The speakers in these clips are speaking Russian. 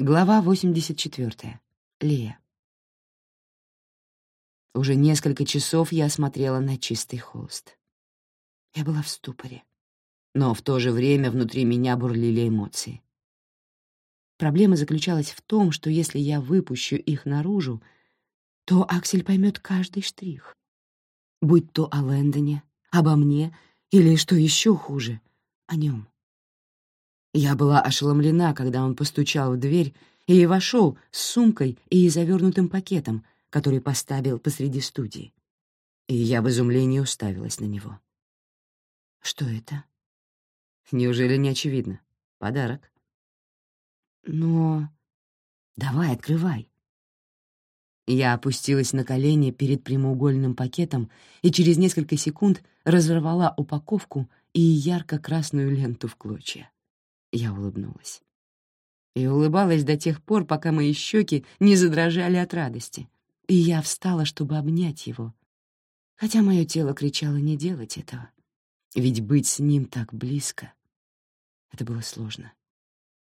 Глава 84. Лия. Уже несколько часов я смотрела на чистый холст. Я была в ступоре, но в то же время внутри меня бурлили эмоции. Проблема заключалась в том, что если я выпущу их наружу, то Аксель поймет каждый штрих. Будь то о Лэндоне, обо мне или, что еще хуже, о нем. Я была ошеломлена, когда он постучал в дверь и вошел с сумкой и завернутым пакетом, который поставил посреди студии. И я в изумлении уставилась на него. Что это? Неужели не очевидно? Подарок. Но... Давай, открывай. Я опустилась на колени перед прямоугольным пакетом и через несколько секунд разорвала упаковку и ярко-красную ленту в клочья. Я улыбнулась. И улыбалась до тех пор, пока мои щеки не задрожали от радости. И я встала, чтобы обнять его. Хотя мое тело кричало не делать этого. Ведь быть с ним так близко — это было сложно.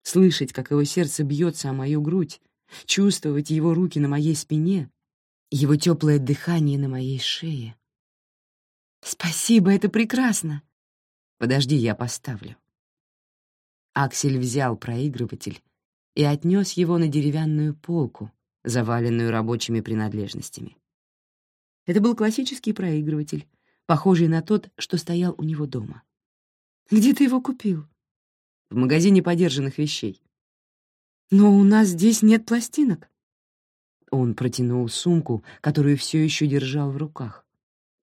Слышать, как его сердце бьется о мою грудь, чувствовать его руки на моей спине, его теплое дыхание на моей шее. «Спасибо, это прекрасно!» «Подожди, я поставлю». Аксель взял проигрыватель и отнес его на деревянную полку, заваленную рабочими принадлежностями. Это был классический проигрыватель, похожий на тот, что стоял у него дома. «Где ты его купил?» «В магазине подержанных вещей». «Но у нас здесь нет пластинок». Он протянул сумку, которую все еще держал в руках,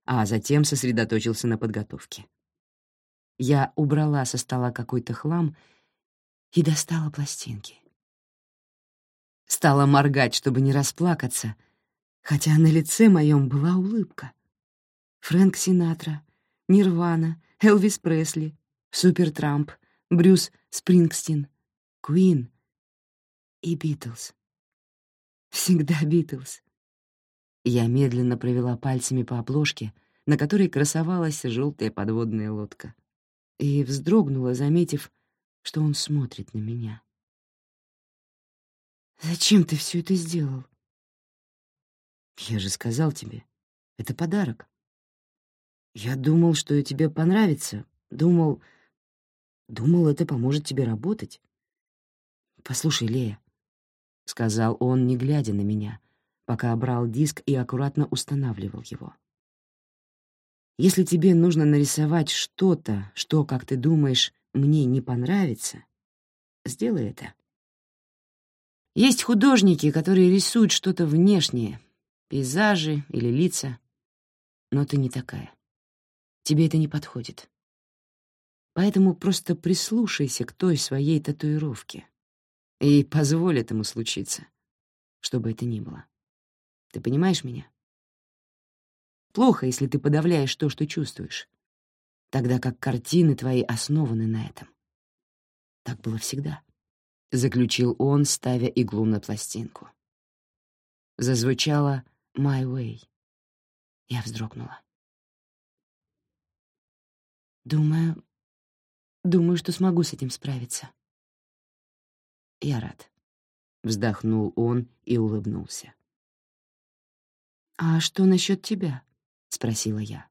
а затем сосредоточился на подготовке. Я убрала со стола какой-то хлам и достала пластинки. Стала моргать, чтобы не расплакаться, хотя на лице моем была улыбка. Фрэнк Синатра, Нирвана, Элвис Пресли, Супер Трамп, Брюс Спрингстин, Куин и Битлз. Всегда Битлз. Я медленно провела пальцами по обложке, на которой красовалась желтая подводная лодка, и вздрогнула, заметив, что он смотрит на меня. «Зачем ты все это сделал?» «Я же сказал тебе, это подарок. Я думал, что тебе понравится, думал... Думал, это поможет тебе работать. Послушай, Лея, — сказал он, не глядя на меня, пока брал диск и аккуратно устанавливал его. «Если тебе нужно нарисовать что-то, что, как ты думаешь, мне не понравится, сделай это. Есть художники, которые рисуют что-то внешнее, пейзажи или лица, но ты не такая. Тебе это не подходит. Поэтому просто прислушайся к той своей татуировке и позволь этому случиться, что бы это ни было. Ты понимаешь меня? Плохо, если ты подавляешь то, что чувствуешь тогда как картины твои основаны на этом. Так было всегда, — заключил он, ставя иглу на пластинку. Зазвучало «My Way». Я вздрогнула. Думаю, думаю, что смогу с этим справиться. Я рад. Вздохнул он и улыбнулся. «А что насчет тебя?» — спросила я.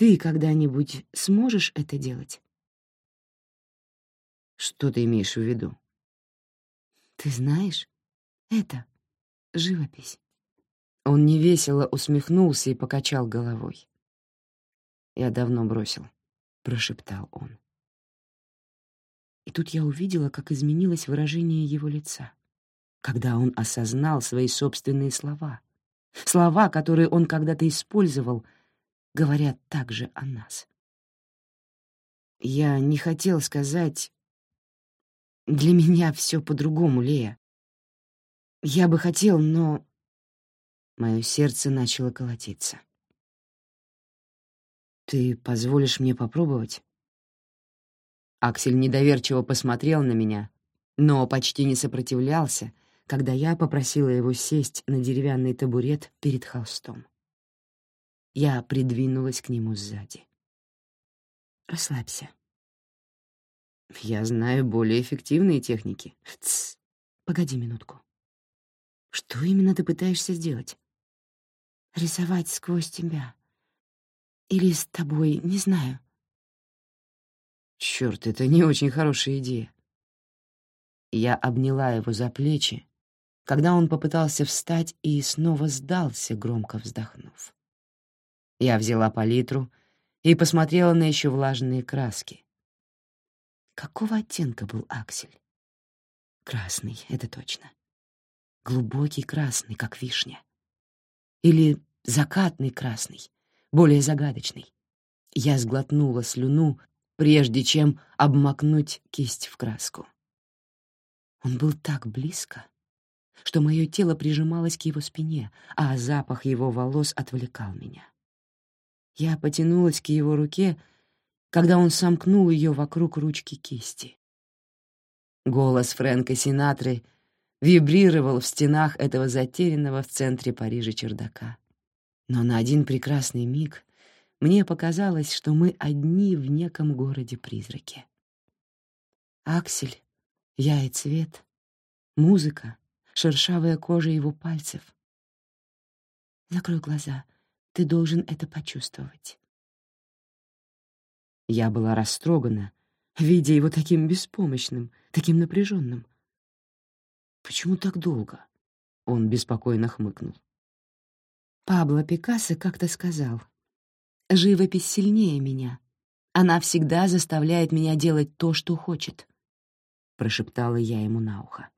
Ты когда-нибудь сможешь это делать? Что ты имеешь в виду? Ты знаешь, это живопись. Он невесело усмехнулся и покачал головой. «Я давно бросил», — прошептал он. И тут я увидела, как изменилось выражение его лица, когда он осознал свои собственные слова. Слова, которые он когда-то использовал — говорят также о нас. Я не хотел сказать... Для меня все по-другому, Лея. Я бы хотел, но... Мое сердце начало колотиться. «Ты позволишь мне попробовать?» Аксель недоверчиво посмотрел на меня, но почти не сопротивлялся, когда я попросила его сесть на деревянный табурет перед холстом. Я придвинулась к нему сзади. «Расслабься». «Я знаю более эффективные техники». «Тсс». Погоди минутку. Что именно ты пытаешься сделать? Рисовать сквозь тебя. Или с тобой, не знаю. Чёрт, это не очень хорошая идея. Я обняла его за плечи, когда он попытался встать и снова сдался, громко вздохнув. Я взяла палитру и посмотрела на еще влажные краски. Какого оттенка был аксель? Красный, это точно. Глубокий красный, как вишня. Или закатный красный, более загадочный. Я сглотнула слюну, прежде чем обмакнуть кисть в краску. Он был так близко, что мое тело прижималось к его спине, а запах его волос отвлекал меня. Я потянулась к его руке, когда он сомкнул ее вокруг ручки кисти. Голос Фрэнка Синатры вибрировал в стенах этого затерянного в центре Парижа чердака. Но на один прекрасный миг мне показалось, что мы одни в неком городе-призраке. Аксель, я и цвет, музыка, шершавая кожа его пальцев. Закрой глаза, ты должен это почувствовать. Я была растрогана, видя его таким беспомощным, таким напряженным. «Почему так долго?» — он беспокойно хмыкнул. Пабло Пикассо как-то сказал, «Живопись сильнее меня. Она всегда заставляет меня делать то, что хочет», — прошептала я ему на ухо.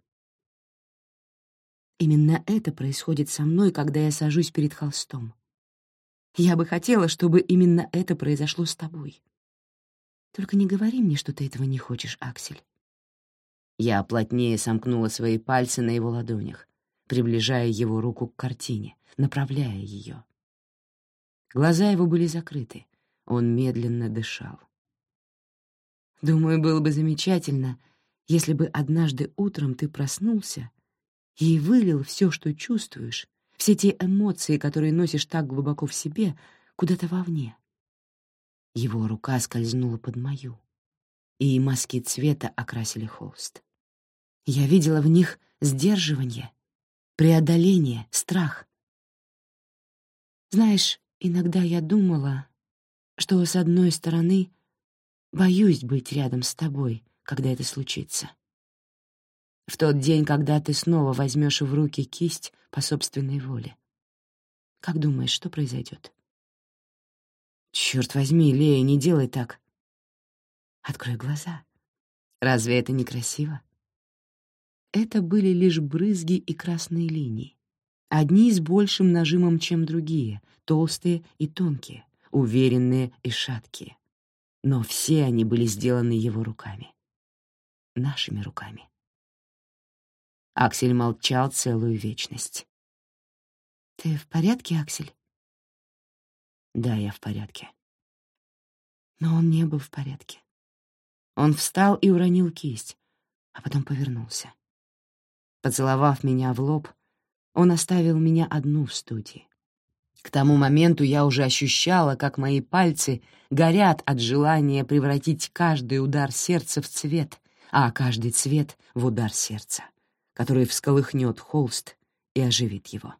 Именно это происходит со мной, когда я сажусь перед холстом. Я бы хотела, чтобы именно это произошло с тобой. Только не говори мне, что ты этого не хочешь, Аксель. Я плотнее сомкнула свои пальцы на его ладонях, приближая его руку к картине, направляя ее. Глаза его были закрыты, он медленно дышал. Думаю, было бы замечательно, если бы однажды утром ты проснулся и вылил все, что чувствуешь, все те эмоции, которые носишь так глубоко в себе, куда-то вовне. Его рука скользнула под мою, и мазки цвета окрасили холст. Я видела в них сдерживание, преодоление, страх. Знаешь, иногда я думала, что, с одной стороны, боюсь быть рядом с тобой, когда это случится. В тот день, когда ты снова возьмешь в руки кисть по собственной воле. Как думаешь, что произойдет? Черт возьми, Лея, не делай так. Открой глаза. Разве это не красиво? Это были лишь брызги и красные линии. Одни с большим нажимом, чем другие, толстые и тонкие, уверенные и шаткие. Но все они были сделаны его руками. Нашими руками. Аксель молчал целую вечность. «Ты в порядке, Аксель?» «Да, я в порядке». Но он не был в порядке. Он встал и уронил кисть, а потом повернулся. Поцеловав меня в лоб, он оставил меня одну в студии. К тому моменту я уже ощущала, как мои пальцы горят от желания превратить каждый удар сердца в цвет, а каждый цвет — в удар сердца, который всколыхнет холст и оживит его.